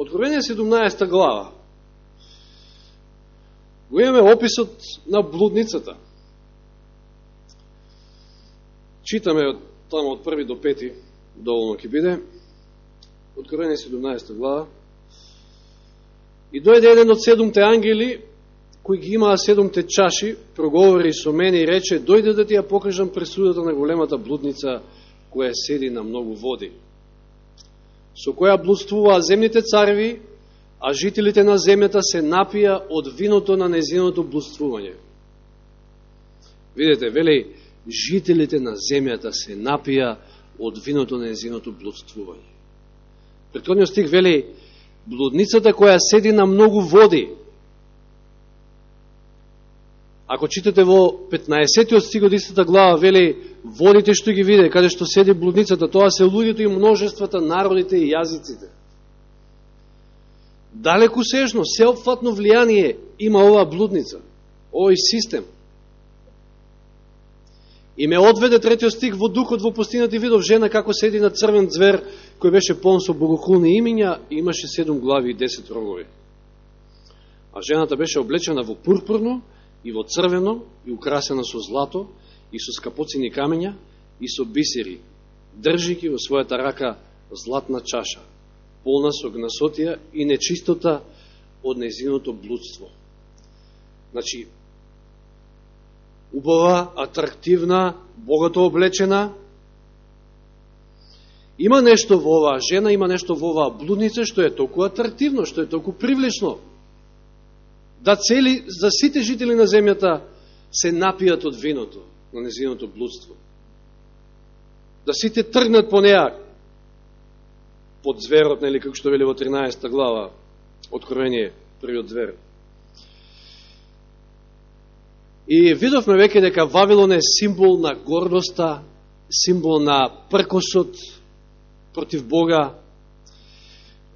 Откровение 17 глава. Го имаме описот на блудницата. Читаме од тамо од први до пети, доволно ќе биде. Откровение 17 глава. И дојде еден од седумте ангели, кои ги имаа седумте чаши, проговори со мене и рече, дојде да ти ја покажам пресудата на големата блудница, која седи на многу води со која блудствуваа земните цареви, а жителите на земјата се напија од виното на незиното блудствување. Видете, вели, жителите на земјата се напија од виното на незиното блудствување. Претходниот стих вели, блудницата која седи на многу води, Ако читате во 15 стиг од истата глава, вели, водите што ги виде, каде што седи блудницата, тоа се луѓето и множествата, народите и јазиците. Далеку сежно, сеопфатно влијание има оваа блудница, овој систем. И ме одведе третиот стих во духот во пустината и видов жена како седи на црвен звер кој беше полн со богохулни имиња и имаше седум глави и десет рогови. А жената беше облечена во пурпурно, и во црвено, и украсена со злато, и со скапоцини камења, и со бисери, држики во својата рака златна чаша, полна со гнасотија и нечистота од незиното блудство. Значи, убава, атрактивна, богато облечена, има нешто во оваа жена, има нешто во оваа блудница, што е толку атрактивно, што е толку привлечно, да цели за сите жители на земјата се напијат од виното на незиното блудство. Да сите тргнат по неа под зверот, нели, како што вели во 13 глава, Откровение, првиот звер. И видовме веќе дека Вавилон е символ на гордоста, символ на пркосот против Бога.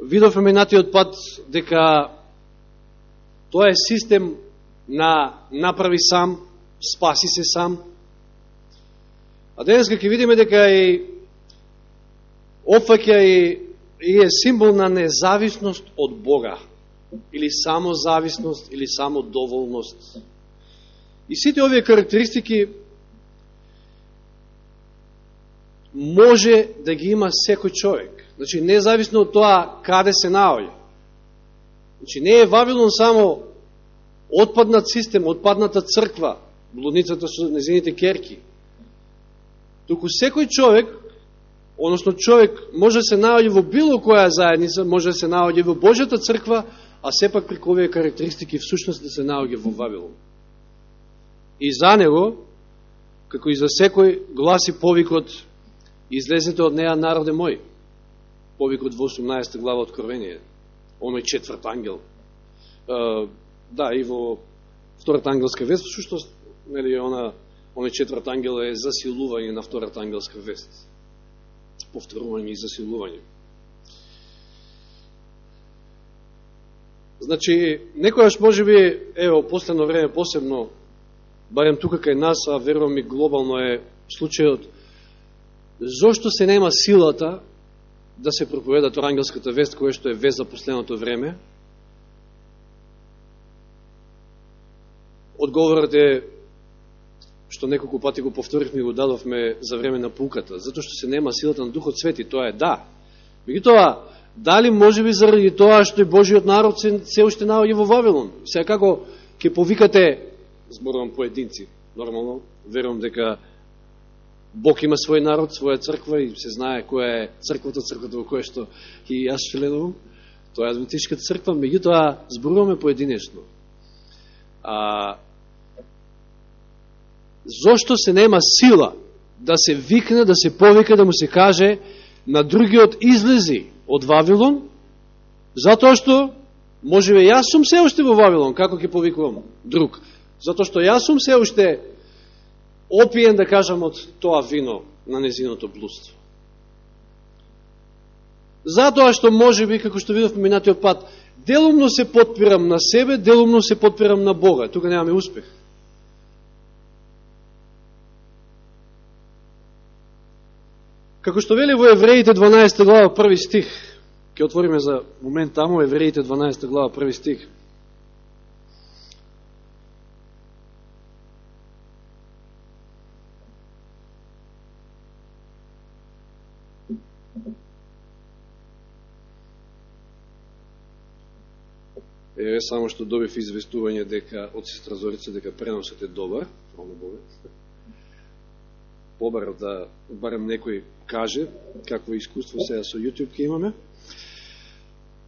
Видовме минатиот пат дека Тоа е систем на направи сам, спаси се сам. А денеска ќе видиме дека и опфаќа и, и е символ на независност од Бога. Или само зависност, или само доволност. И сите овие карактеристики може да ги има секој човек. Значи, независно од тоа каде се наоѓа. Значи, не е Вавилон само отпаднат систем, отпадната црква, блудницата со незините керки. Туку секој човек, односно човек, може да се наоѓа во било која заедница, може да се наоѓа во Божјата црква, а сепак преку овие карактеристики всушност да се наоѓа во Вавилон. И за него, како и за секој, гласи повикот излезете од неа народе мој. Повикот во 18 глава Откровение оној четврт ангел. Да, и во втората ангелска вест, што нели, она, оној четврт ангел е засилување на втората ангелска вест. Повторување и засилување. Значи, некојаш може би, ево, последно време посебно, барем тука кај нас, а верувам и глобално е случајот, зошто се нема силата да се проповеда тоа вест, која што е вест за последното време. Одговорот е, што неколку пати го повторихме и го дадовме за време на пуката, затоа што се нема силата на Духот Свети, тоа е да. Меѓутоа, дали може би заради тоа што и Божиот народ се, се уште наоѓа во Вавилон? Сега како ќе повикате, зборувам поединци, нормално, верувам дека Бог има свој народ, своја црква и се знае која е црквата, црквата во која што и јас членувам. Тоа е Адвентишката црква, меѓутоа зборуваме поединечно. А, зошто се нема сила да се викне, да се повика, да му се каже на другиот излези од Вавилон, затоа што можеме јас сум се уште во Вавилон, како ќе повикувам друг, затоа што јас сум се уште опиен, да кажам, од тоа вино на незиното блудство. Затоа што може би, како што видов минатиот пат, делумно се подпирам на себе, делумно се подпирам на Бога. Тука немаме успех. Како што вели во Евреите 12 глава, први стих, ќе отвориме за момент таму, Евреите 12 глава, први стих. Еве само што добив известување дека од сестра Зорица дека преносот е добар, фала Богу. Побар да барем некој каже какво искуство сега со YouTube ќе имаме.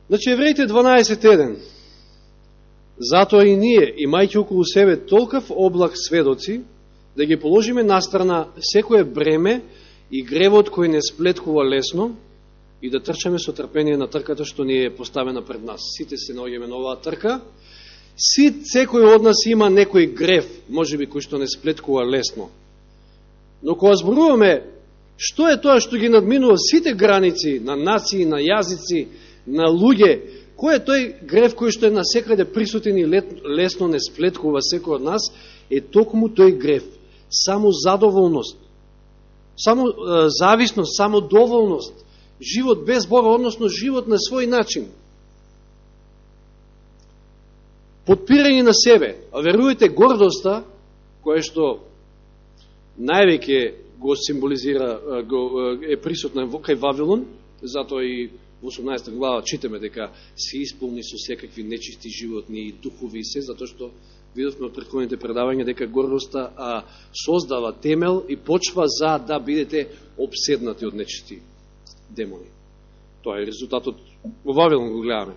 Значи, Евреите 12.1. Затоа и ние, имајќи околу себе толков облак сведоци, да ги положиме настрана секое бреме и гревот кој не сплеткува лесно и да трчаме со трпение на трката што ни е поставена пред нас. Сите се наоѓаме на оваа трка. Сит, секој од нас има некој грев, може би кој што не сплеткува лесно. Но кога зборуваме што е тоа што ги надминува сите граници на нации, на јазици, на луѓе, кој е тој грев кој што е на секаде присутен и лесно не сплеткува секој од нас, е токму тој грев. Само задоволност, само зависност, само доволност, живот без Бога, односно живот на свој начин. Подпирање на себе, а верувате гордоста, која што највеќе го символизира, го, е присутна кај Вавилон, затоа и во 18 глава читаме дека се исполни со секакви нечисти животни и духови и се, затоа што видовме од предходните предавања дека гордоста а, создава темел и почва за да бидете обседнати од нечисти демони. Тоа е резултатот во Вавилон го гледаме.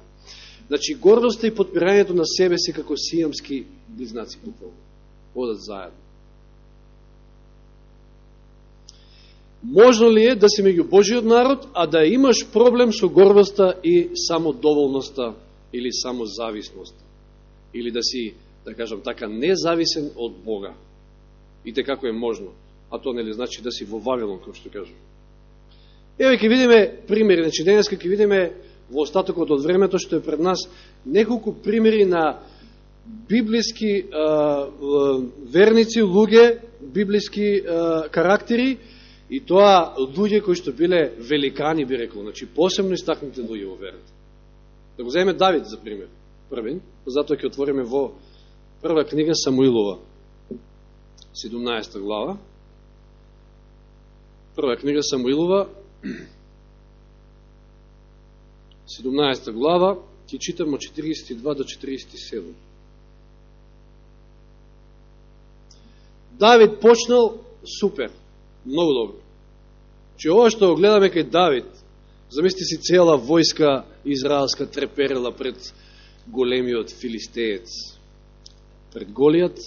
Значи, гордоста и подпирањето на себе се како сијамски близнаци буквално. Одат заедно. Можно ли е да си меѓу Божиот народ, а да имаш проблем со гордоста и самодоволноста или самозависноста? Или да си, да кажам така, независен од Бога? И те како е можно? А тоа нели значи да си во Вавилон, како што кажам. Еве ќе видиме примери, значи денеска ќе видиме во остатокот од времето што е пред нас неколку примери на библиски а, верници, луѓе, библиски а, карактери, И тоа луѓе кои што биле великани, би рекол, значи посебно истакнати луѓе во верата. Да го земе Давид, за пример, првен, затоа ќе отвориме во прва книга Самуилова, 17 глава. Прва книга Самуилова, 17 глава, ќе читам од 42 до 47. Давид почнал супер Многу добро. Че ова што гледаме кај Давид, замисли си цела војска израелска треперела пред големиот филистеец, пред Голијат,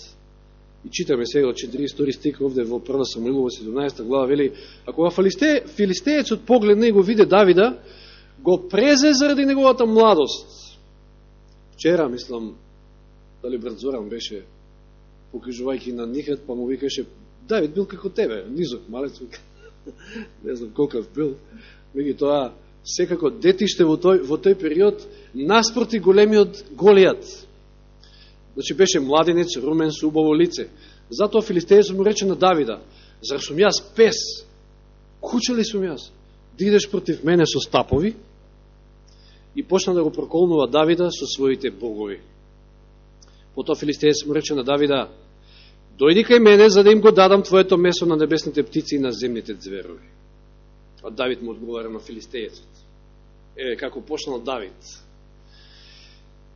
и читаме сега од 42 стик овде во прва Самуилова 17 глава, вели, ако кога филисте, филистеецот погледна и го виде Давида, го презе заради неговата младост. Вчера, мислам, дали брат Зоран беше покажувајќи на Нихет, па му викаше, Давид бил како тебе, низок, малец, не знам колкав бил, меѓу тоа, секако детиште во тој, во тој период, наспроти големиот Голијат. Значи беше младенец, румен, со убаво лице. Затоа филистејецот му рече на Давида, зар сум јас пес? Куче ли сум јас? Да идеш против мене со стапови? И почна да го проколнува Давида со своите богови. Потоа филистејец му рече на Давида, Дојди кај мене за да им го дадам твоето месо на небесните птици и на земните зверови. А Давид му одговара на филистејецот. Еве како почнал Давид.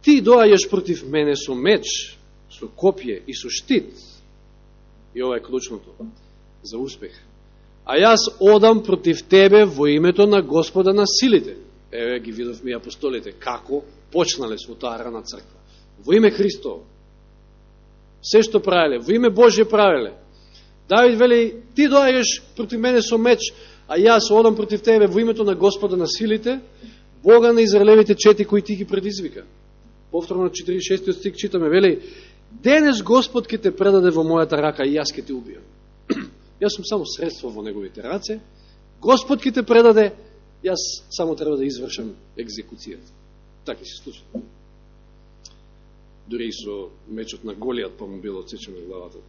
Ти доаѓаш против мене со меч, со копје и со штит. И ова е клучното за успех. А јас одам против тебе во името на Господа на силите. Еве ги видовме апостолите како почнале со таа рана црква. Во име Христово се што правеле, во име Божие правеле. Давид вели, ти доаѓаш против мене со меч, а јас одам против тебе во името на Господа на силите, Бога на Израелевите чети кои ти ги предизвика. Повторно 46 стик читаме, вели, денес Господ ке те предаде во мојата рака и јас ке те убијам. јас сум само средство во неговите раце, Господ ке те предаде, јас само треба да извршам екзекуцијата. Така се случи дури и со мечот на Голијат, па му било отсечено главата.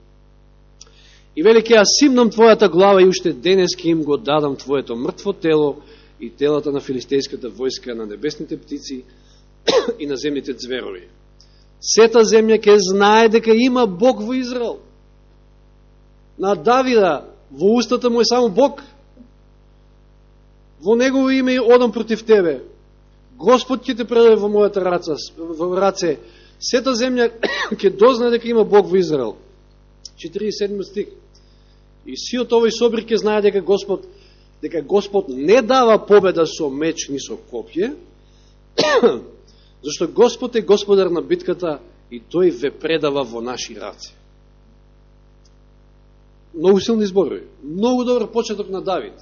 И вели, ке ја симнам твојата глава и уште денес ке им го дадам твоето мртво тело и телата на филистејската војска, на небесните птици и на земните зверови. Сета земја ќе знае дека има Бог во Израел. На Давида во устата му е само Бог. Во негово име одам против тебе. Господ ќе те предаде во мојата раца, во раце. Сета земја ќе дознае дека има Бог во Израел. 47 стих. И сиот овој собир ќе знае дека Господ дека Господ не дава победа со меч ни со копје, зашто Господ е господар на битката и тој ве предава во наши раце. Многу силни зборови. Многу добар почеток на Давид.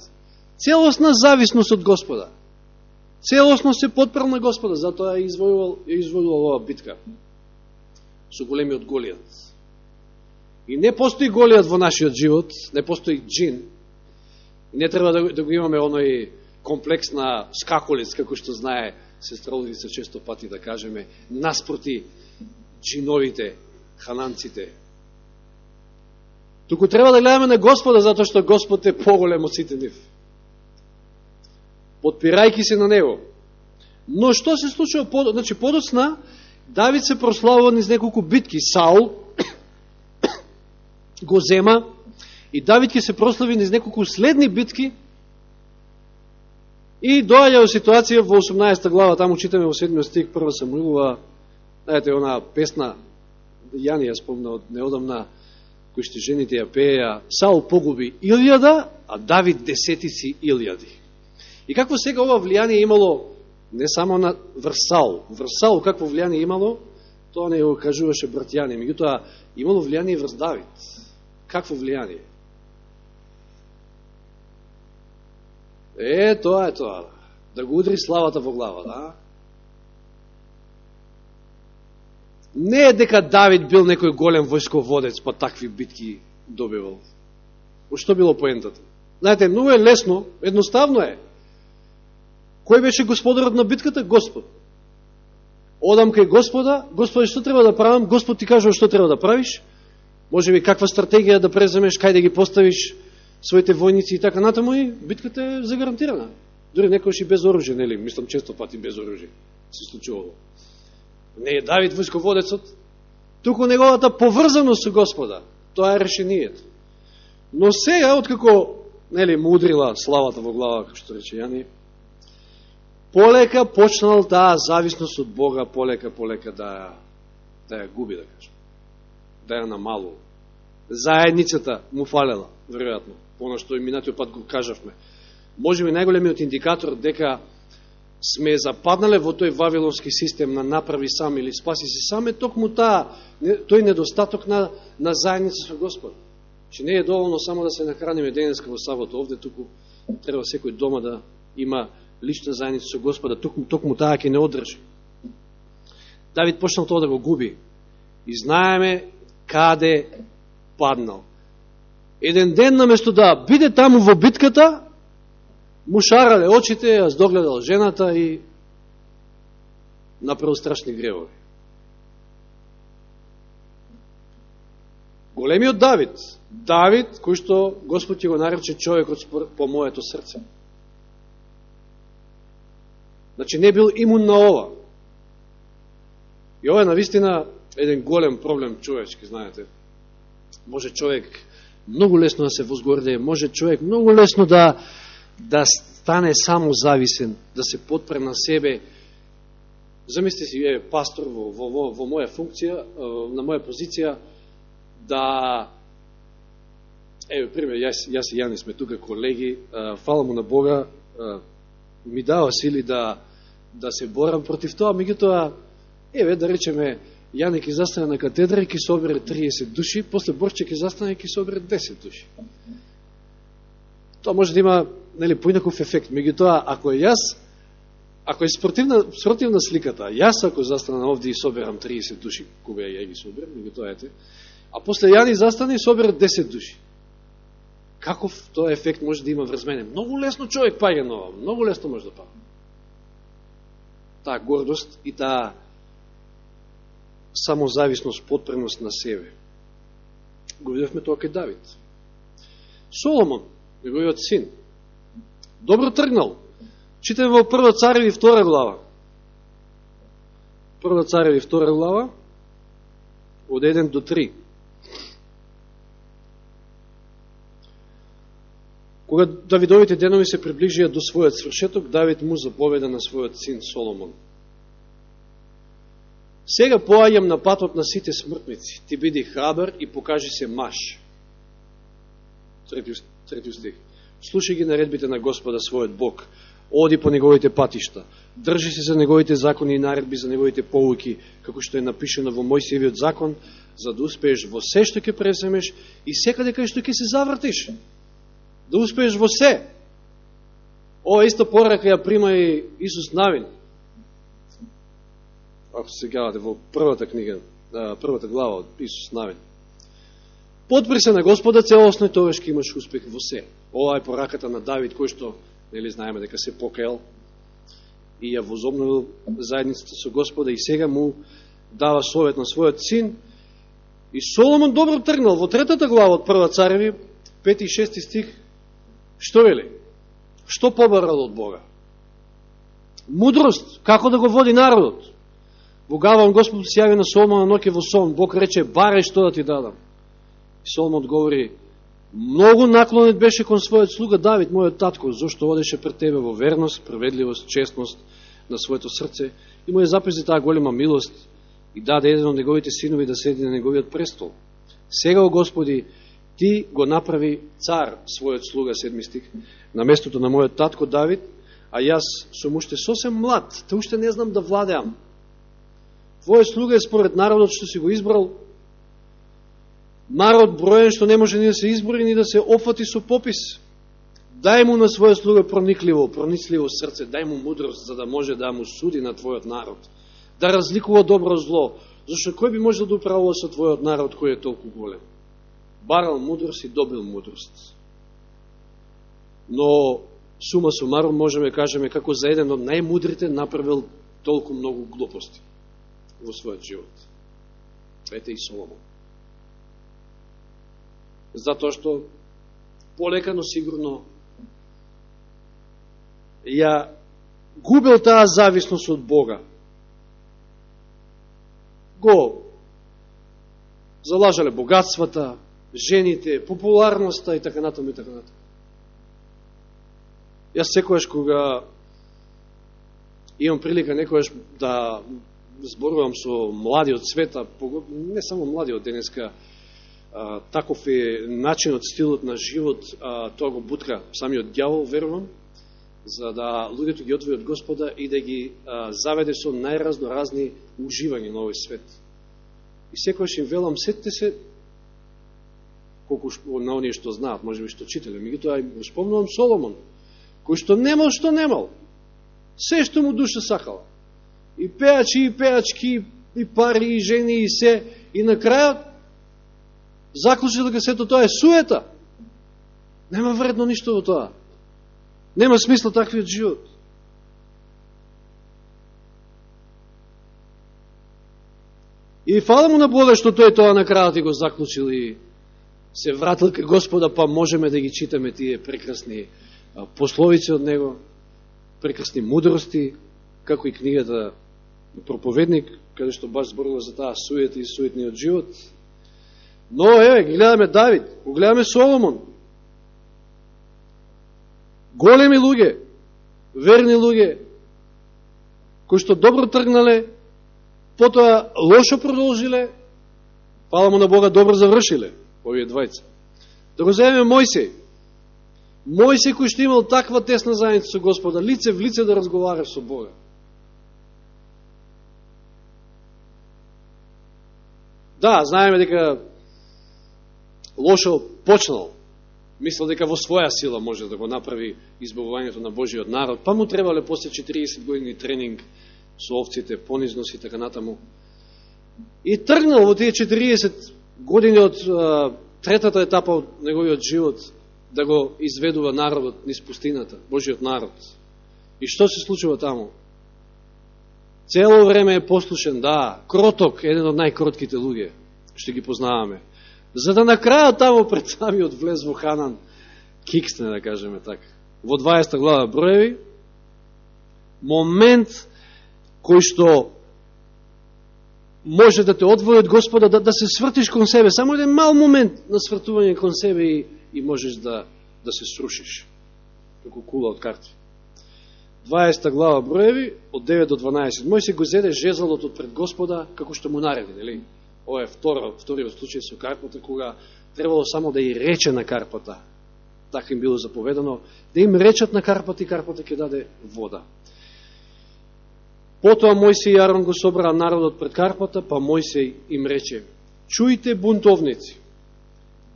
Целосна зависност од Господа. Целосно се подпрал на Господа, затоа е извојувал, е извојувал оваа битка со големиот Голијат. И не постои Голијат во нашиот живот, не постои джин. Не треба да, да го имаме оној комплекс на скаколец, како што знае сестра Лудица често пати да кажеме, наспроти джиновите, хананците. Туку треба да гледаме на Господа, затоа што Господ е поголем од сите нив подпирајки се на него. Но што се случува под, значи подоцна Давид се прославува низ неколку битки. Саул го зема и Давид ќе се прослави низ неколку следни битки и доаѓа во ситуација во 18 глава, таму читаме во 7 стих, прва Самуилова, знаете, она песна, Јани ја спомна од неодамна, кој што жените ја пеја, Саул погуби илјада, а Давид десетици илјади. И какво сега ова влијание имало не само на Врсал, Врсал какво влијание имало, тоа не го кажуваше братјани, меѓутоа имало влијание врз Давид. Какво влијание? Е, тоа е тоа. Да го удри славата во глава, да? Не е дека Давид бил некој голем војсководец, па такви битки добивал. Што било поентата? Знаете, многу е лесно, едноставно е. Кој беше господарот на битката? Господ. Одам кај Господа, Господи, што треба да правам? Господ ти кажува што треба да правиш. Може би каква стратегија да преземеш, кај да ги поставиш своите војници и така натаму и битката е загарантирана. Дори некојаш и без оружје, нели? Мислам често пати без оружје се случувало. Не е Давид војсководецот, туку неговата поврзаност со Господа. Тоа е решението. Но сега, откако нели, му удрила славата во глава, како што рече Јани, полека почнал таа зависност од Бога, полека, полека да, да ја губи, да кажем. Да ја намалува. Заедницата му фалела, веројатно, она што и минатиот пат го кажавме. Може би најголемиот индикатор дека сме западнале во тој вавилонски систем на направи сам или спаси се сам е токму таа, тој недостаток на, на заедница со Господ. Че не е доволно само да се нахраниме денеска во сабота овде, туку треба секој дома да има лична заедница со Господа, токму, токму таа ќе не одржи. Давид почнал тоа да го губи. И знаеме каде паднал. Еден ден наместо да биде таму во битката, му шарале очите, аз догледал жената и направил страшни гревови. Големиот Давид, Давид, кој што Господ ќе го нарече човекот по моето срце. Значи не бил имун на ова. И ова е навистина еден голем проблем човечки, знаете. Може човек многу лесно да се возгордее, може човек многу лесно да, да стане само зависен, да се подпре на себе. Замисли си, е, пастор во, во, во, во моја функција, на моја позиција, да Еве, пример, јас, јас и Јани сме тука колеги, фала му на Бога, ми дава сили да, да се борам против тоа, меѓутоа, еве, да речеме, Јане ќе застане на катедра и ќе собере 30 души, после Борче ќе застане и ќе собере 10 души. Тоа може да има нели, поинаков ефект, меѓутоа, ако е јас, ако е спортивна, спортивна сликата, јас ако застане овде и соберам 30 души, кога ја ги соберам, меѓутоа ете, а после Јани застане и собере 10 души. Каков тоа ефект може да има врз мене? Многу лесно човек паѓа на ова, многу лесно може да паѓа таа гордост и таа самозависност, подпреност на себе. Го видевме тоа кај Давид. Соломон, неговиот син, добро тргнал, Читаме во Прва цареви втора глава. Прва цареви втора глава, од 1 до 3. Кога Давидовите денови се приближија до својот свршеток, Давид му заповеда на својот син Соломон. Сега поаѓам на патот на сите смртници. Ти биди храбар и покажи се маш. Трети стих. Слушај ги наредбите на Господа својот Бог. Оди по неговите патишта. Држи се за неговите закони и наредби, за неговите поуки, како што е напишено во Мојсиевиот закон, за да успееш во се што ќе преземеш и секаде кај што ќе се завртиш да успееш во се. Ова исто порака ја прима и Исус Навин. Ако се гавате во првата книга, првата глава од Исус Навин. Подпри се на Господа целосно и тогаш ќе имаш успех во се. Ова е пораката на Давид, кој што, нели знаеме дека се покел и ја возобновил заедницата со Господа и сега му дава совет на својот син. И Соломон добро тргнал во третата глава од Прва цареви, 5 и 6 стих, Што вели? Што побарал од Бога? Мудрост, како да го води народот. Во Гаван Господ се јави на Соломон на ноќе во сон. Бог рече, барај што да ти дадам. И Соломон одговори, многу наклонет беше кон својот слуга Давид, мојот татко, зашто одеше пред тебе во верност, праведливост, честност на своето срце и му е таа голема милост и даде еден од неговите синови да седи на неговиот престол. Сега, о Господи, ти го направи цар, својот слуга, седми стих, на местото на мојот татко Давид, а јас сум уште сосем млад, те уште не знам да владеам. Твојот слуга е според народот што си го избрал, народ броен што не може ни да се избори, ни да се опфати со попис. Дај му на својот слуга проникливо, проницливо срце, дај му мудрост, за да може да му суди на твојот народ, да разликува добро зло, зашто кој би можел да управува со твојот народ кој е толку голем? барал мудрост и добил мудрост. Но, сума сумаром, можеме кажеме како за еден од најмудрите направил толку многу глупости во својот живот. Ете и Соломон. Затоа што полека, но сигурно ја губил таа зависност од Бога. Го залажале богатствата, жените, популарноста и така натаму и така натаму. Јас секојаш кога имам прилика некојаш да Да зборувам со млади од света, не само млади од денеска, таков е начинот, стилот на живот, тоа го бутка самиот дјавол, верувам, за да луѓето ги отвои од Господа и да ги заведе со најразноразни уживања на овој свет. И секојаш им велам, сетте се колку на оние што знаат, може би што читале. Меѓутоа, го спомнувам Соломон, кој што немал, што немал. Се што му душа сакала. И пеачи, и пеачки, и пари, и жени, и се. И на крајот, заклучи дека сето тоа е суета. Нема вредно ништо во тоа. Нема смисла таквиот живот. И фала му на Бога што тој тоа на крајот и го заклучил и се вратил кај Господа, па можеме да ги читаме тие прекрасни пословици од него, прекрасни мудрости, како и книгата Проповедник, каде што баш зборува за таа суета и суетниот живот. Но, еве, гледаме Давид, гледаме Соломон. Големи луѓе, верни луѓе, кои што добро тргнале, потоа лошо продолжиле, пала му на Бога, добро завршиле овие двајца. Да го земеме Мојсей. Мојсей кој што имал таква тесна заедница со Господа, лице в лице да разговара со Бога. Да, знаеме дека лошо почнал. Мислил дека во своја сила може да го направи избавувањето на Божиот народ, па му требале после 40 години тренинг со овците, понизност и така натаму. И тргнал во тие 40 години од третата етапа од неговиот живот да го изведува народот низ пустината, Божиот народ. И што се случува таму? Цело време е послушен, да, кроток, еден од најкротките луѓе, што ги познаваме. За да на крајот таму пред самиот влез во Ханан, киксне, да кажеме така. Во 20 глава броеви, момент кој што може да те одвои од Господа, да, да се свртиш кон себе, само еден мал момент на свртување кон себе и, и можеш да, да се срушиш, како кула од карти. 20 глава броеви, од 9 до 12. Мој се го зеде жезалот од пред Господа, како што му нареди, нели? Ова е второ, вториот случај со карпата, кога требало само да и рече на карпата, така им било заповедано, да им речат на карпата и карпата ќе даде вода. Потоа Мојсей и Арон го собраа народот пред Карпата, па Мојсей им рече, чујте бунтовници,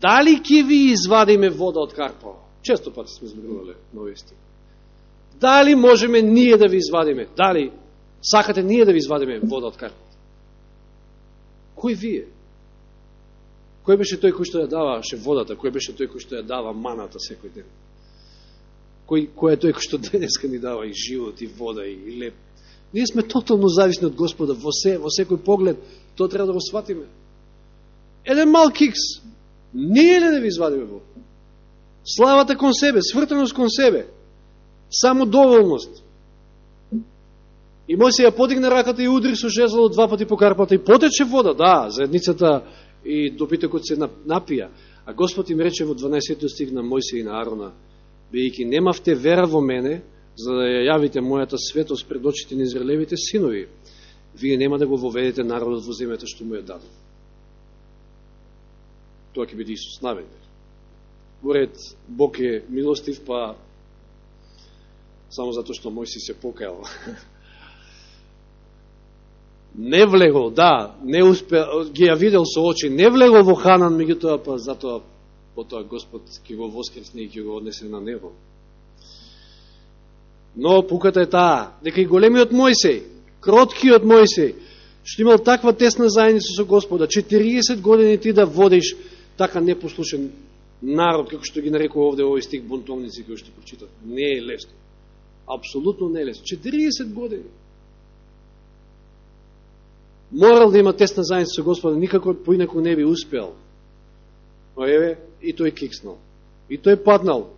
дали ќе ви извадиме вода од Карпа? Често пати сме зборувале на овие Дали можеме ние да ви извадиме? Дали сакате ние да ви извадиме вода од карпите? Кој вие? Кој беше тој кој што ја даваше водата? Кој беше тој кој што ја дава маната секој ден? Кој, кој е тој кој што денеска ни дава и живот, и вода, и леп, Ние сме тотално зависни од Господа во, се, во секој поглед. Тоа треба да го сватиме. Еден мал кикс. Ние е ли да ви извадиме во? Славата кон себе, свртеност кон себе, само доволност. И Мојсија ја подигна раката и удри со жезло два пати по карпата и потече вода, да, заедницата и добитокот се напија. А Господ им рече во 12 стих на Мојсија и на Арона, бејќи немавте вера во мене, за да ја јавите мојата светост пред очите на израелевите синови, вие нема да го воведете народот во земјата што му ја дадов. Тоа ќе биде Исус наведен. Горед Бог е милостив, па само затоа што мој си се покајал. не влегол, да, не успе, ги ја видел со очи, не влегол во Ханан, меѓутоа, па затоа потоа Господ ќе го воскресне и ќе го однесе на небо. Но пуката е таа, дека и големиот Мојсей, кроткиот Мојсей, што имал таква тесна заедница со Господа, 40 години ти да водиш така непослушен народ, како што ги нарекува овде овој стих бунтовници, кој што прочитат. Не е лесно. Апсолутно не е лесно. 40 години. Морал да има тесна заедница со Господа, никако поинако не би успел. Но еве, и тој кикснал. И тој паднал.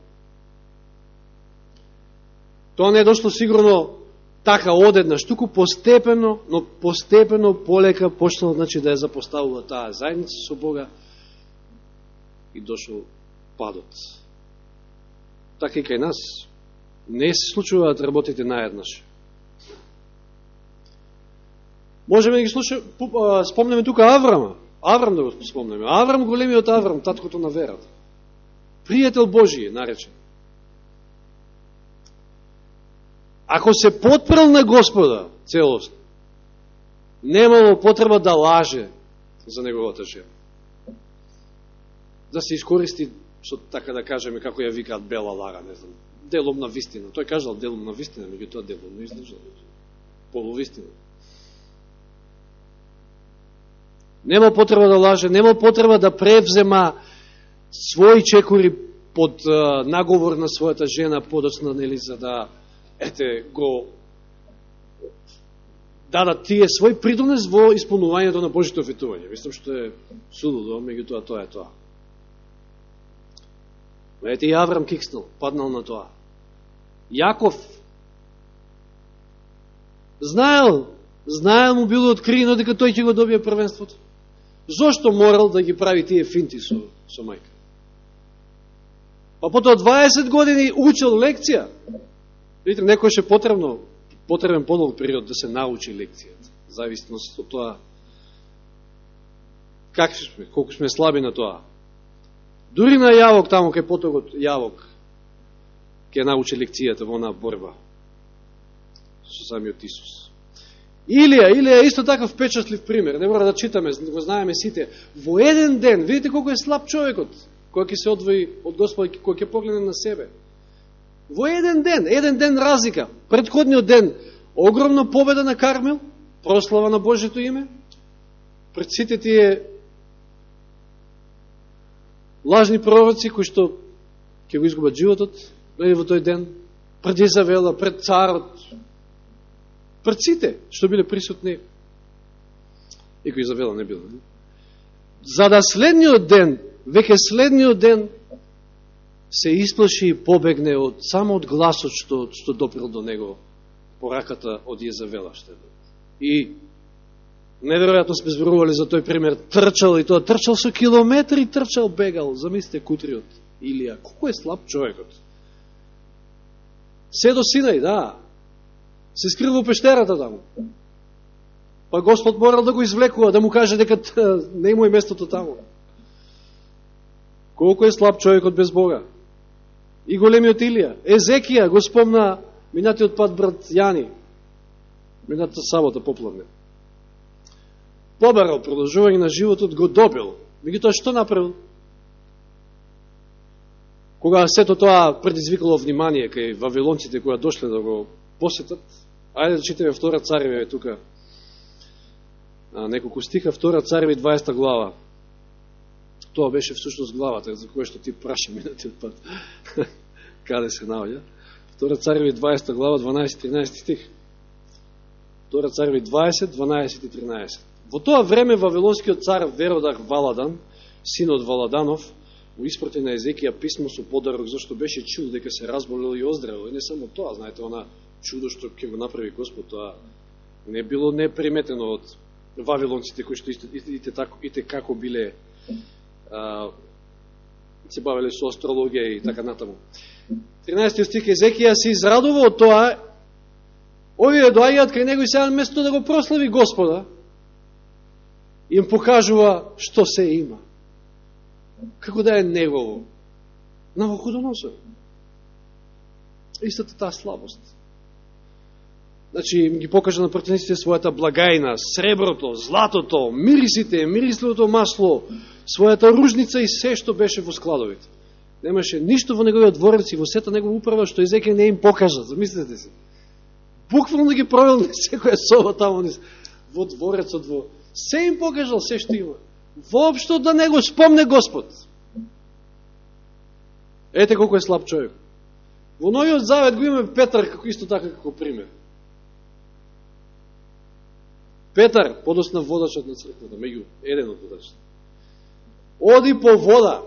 Тоа не е дошло сигурно така одеднаш, туку постепено, но постепено, полека, почнал значи, да ја запоставува таа заедница со Бога и дошол падот. Така и кај нас. Не се случува да работите наеднаш. Можеме да ги слушаме, спомнеме тука Аврама. Аврам да го спомнеме. Аврам, големиот Аврам, таткото на верата. Пријател Божије, наречен. Ако се подпрел на Господа целост, немало потреба да лаже за неговата жена. Да се искористи, што така да кажеме, како ја викаат бела лага, не знам, делом на вистина. Тој кажал делом на вистина, меѓу тоа делом на издржал. Полувистина. Нема потреба да лаже, нема потреба да превзема своји чекори под а, наговор на својата жена подоцна, нели, за да ете, го дадат тие свој придонес во исполнувањето на Божито офетување. Мислам што е судудо, меѓу тоа, тоа е тоа. Но ете и Аврам кикснал, паднал на тоа. Јаков знаел, знаел му било откриено дека тој ќе го добие првенството. Зошто морал да ги прави тие финти со, со мајка? Па потоа 20 години учил лекција. Видите, некој ше потребно, потребен подолг период да се научи лекцијата. Зависност од тоа как сме, колку сме слаби на тоа. Дури на Јавок, таму кај потогот Јавок, ќе научи лекцијата во онаа борба со самиот Исус. Илија, Илија е исто таков впечатлив пример, не мора да читаме, го знаеме сите. Во еден ден, видите колко е слаб човекот, кој ќе се одвои од Господ, кој ќе погледне на себе. Во еден ден, еден ден разлика. Предходниот ден, огромна победа на Кармел, прослава на Божето име, пред сите тие лажни пророци кои што ќе го изгубат животот во тој ден, пред Изавела, пред царот, пред сите што биле присутни, и кои Изавела не била. За да следниот ден, веќе следниот ден, се исплаши и побегне од само од гласот што што доприл до него пораката од Језавела што. И неверојатно сме зборували за тој пример, трчал и тоа трчал со километри, трчал, бегал, замислите кутриот Илија, колко е слаб човекот. Се до Синај, да, се скрил во пештерата таму. Па Господ морал да го извлекува, да му каже дека не му е местото таму. Колко е слаб човекот без Бога. И големиот Илија. Езекија го спомна минатиот пат брат Јани. Минатата сабота поплавне. Побарал продолжување на животот, го добил. Меѓутоа што направил? Кога сето тоа предизвикало внимание кај вавилонците која дошле да го посетат, ајде да читаме втора цареве тука, а, неколку стиха, втора цареви 20 глава. Тоа беше всушност главата за која што ти праша минатиот пат. Каде се наоѓа? Втора цареви 20 глава, 12-13 стих. Втора цареви 20, 12 и 13. Во тоа време Вавилонскиот цар Веродар Валадан, синот Валаданов, му испрати на Езекија писмо со подарок, зашто беше чул дека се разболел и оздравил. И не само тоа, знаете, она чудо што ќе го направи Господ, тоа не било неприметено од вавилонците кои што ите, тако, ите како биле а, се бавеле со астрологија и така натаму. 13 стих Езекија се израдува од тоа, овие доаѓаат кај него и сега место да го прослави Господа, им покажува што се има. Како да е негово. На Навуходоносор. Истата таа слабост. Значи, им ги покажа на пратениците својата благајна, среброто, златото, мирисите, мирисливото масло, својата ружница и се што беше во складовите. Немаше ништо во неговиот дворец и во сета негова управа што Езеке не им покажа, замислете се. Буквално ги провел на секоја соба таму во дворецот, во се им покажал се што има. Воопшто да не го спомне Господ. Ете колко е слаб човек. Во Новиот Завет го имаме Петар како исто така како пример. Петар, подосна водачот на црквата, меѓу еден од водачите. Оди по вода.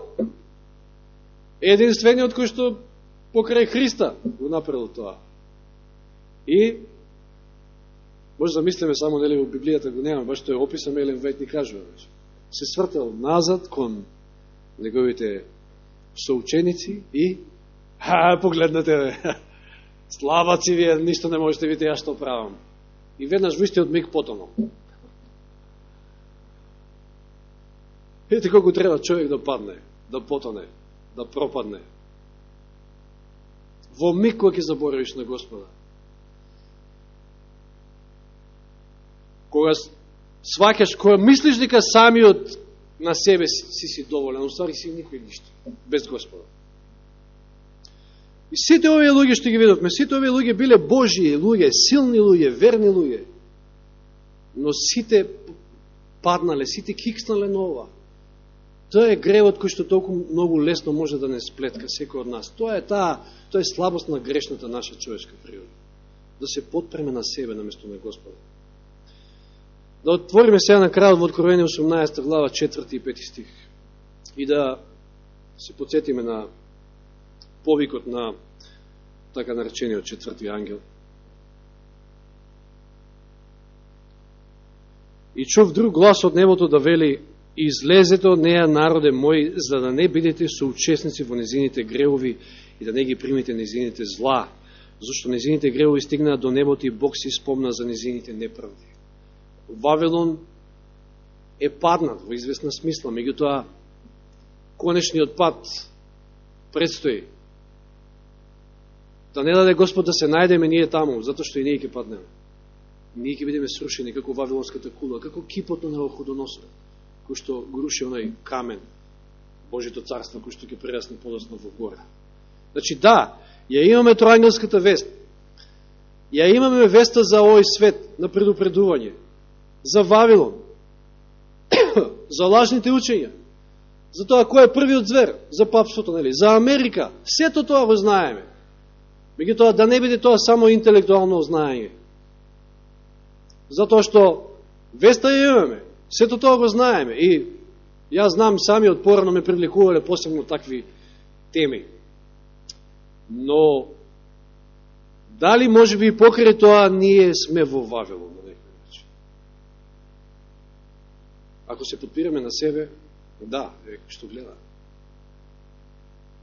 Единствениот кој што покрај Христа го направил тоа. И може да мислиме само нели во Библијата го нема, баш тој описан, Елен Вајт ни кажува. Се свртел назад кон неговите соученици и ха, погледнете, ве, слава ци вие, ништо не можете видите ја што правам и веднаш во истиот миг потонал. Видите колку треба човек да падне, да потоне, да пропадне. Во миг кој ќе заборавиш на Господа. Кога свакаш, кога мислиш дека самиот на себе си си доволен, но ствари си никој ништо, без Господа. И сите овие луѓе што ги видовме, сите овие луѓе биле Божии луѓе, силни луѓе, верни луѓе. Но сите паднале, сите кикснале на ова. Тоа е гревот кој што толку многу лесно може да не сплетка секој од нас. Тоа е таа, тоа е слабост на грешната наша човечка природа. Да се подпреме на себе наместо на Господа. Да отвориме сега на крајот во Откровение 18 глава 4 и 5 стих и да се подсетиме на повикот на така наречениот четврти ангел. И чув друг глас од небото да вели, излезете од неја народе мој, за да не бидете соучесници во незините греови и да не ги примите незините зла, зашто незините греови стигнаа до небото и Бог си спомна за незините неправди. Вавилон е паднат во известна смисла, меѓутоа конечниот пат предстои Да не даде Господ да се најдеме ние таму, затоа што и ние ќе паднеме. Ние ќе бидеме срушени како Вавилонската кула, како кипот на Навуходоносор, кој што го руши онај камен, Божито царство, кој што ќе прерасне подосно во гора. Значи да, ја имаме троангелската вест. Ја имаме веста за овој свет на предупредување, за Вавилон, за лажните учења, за тоа кој е првиот звер, за папството, нели, за Америка, сето тоа го знаеме. Меѓутоа, да не биде тоа само интелектуално знаење. Затоа што веста ја имаме, сето тоа го знаеме и јас знам сами од порано ме привлекувале посебно такви теми. Но Дали може би покрај тоа ние сме во Вавилон на некој начин? Ако се подпираме на себе, да, е, што гледа.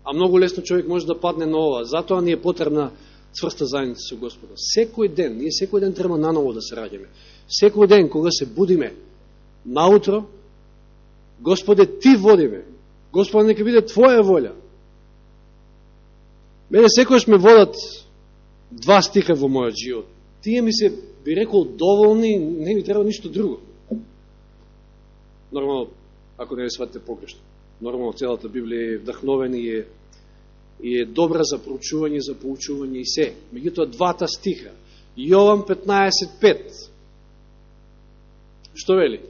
А многу лесно човек може да падне на ова. Затоа ни е потребна цврста заедница со Господа. Секој ден, ние секој ден треба наново да се раѓаме. Секој ден, кога се будиме наутро, Господе, Ти водиме. Господе, нека биде Твоја волја. Мене секојаш ме водат два стиха во мојот живот. Тие ми се, би рекол, доволни, не ми треба ништо друго. Нормално, ако не ви сватите погрешно. Нормално, целата Библија е вдахновена и е, и е добра за проучување, за поучување и се. Меѓутоа, двата стиха. Јован 15.5. Што вели?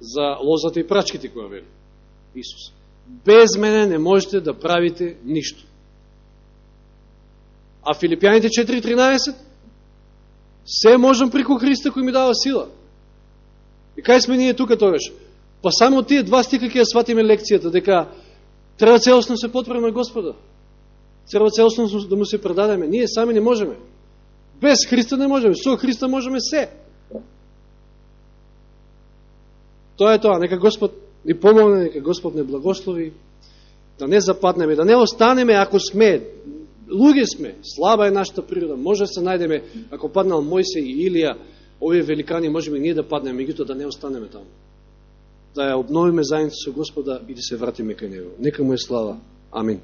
За лозата и прачките која вели. Исус. Без мене не можете да правите ништо. А Филипјаните 4.13? Се можам преку Христа кој ми дава сила. И кај сме ние тука тогаш? Па само тие два стика ќе ја сватиме лекцијата, дека треба целосно се потпреме Господа. Треба целосно да му се предадеме. Ние сами не можеме. Без Христа не можеме. Со Христа можеме се. Тоа е тоа. Нека Господ ни помогне, нека Господ не благослови, да не западнеме, да не останеме ако сме луѓе сме, слаба е нашата природа, може да се најдеме, ако паднал Мојсе и Илија, овие великани, можеме ние да паднеме, меѓутоа да не останеме таму. Да ја обновиме заедно со Господа и да се вратиме кај Него. Нека му е слава. Амин.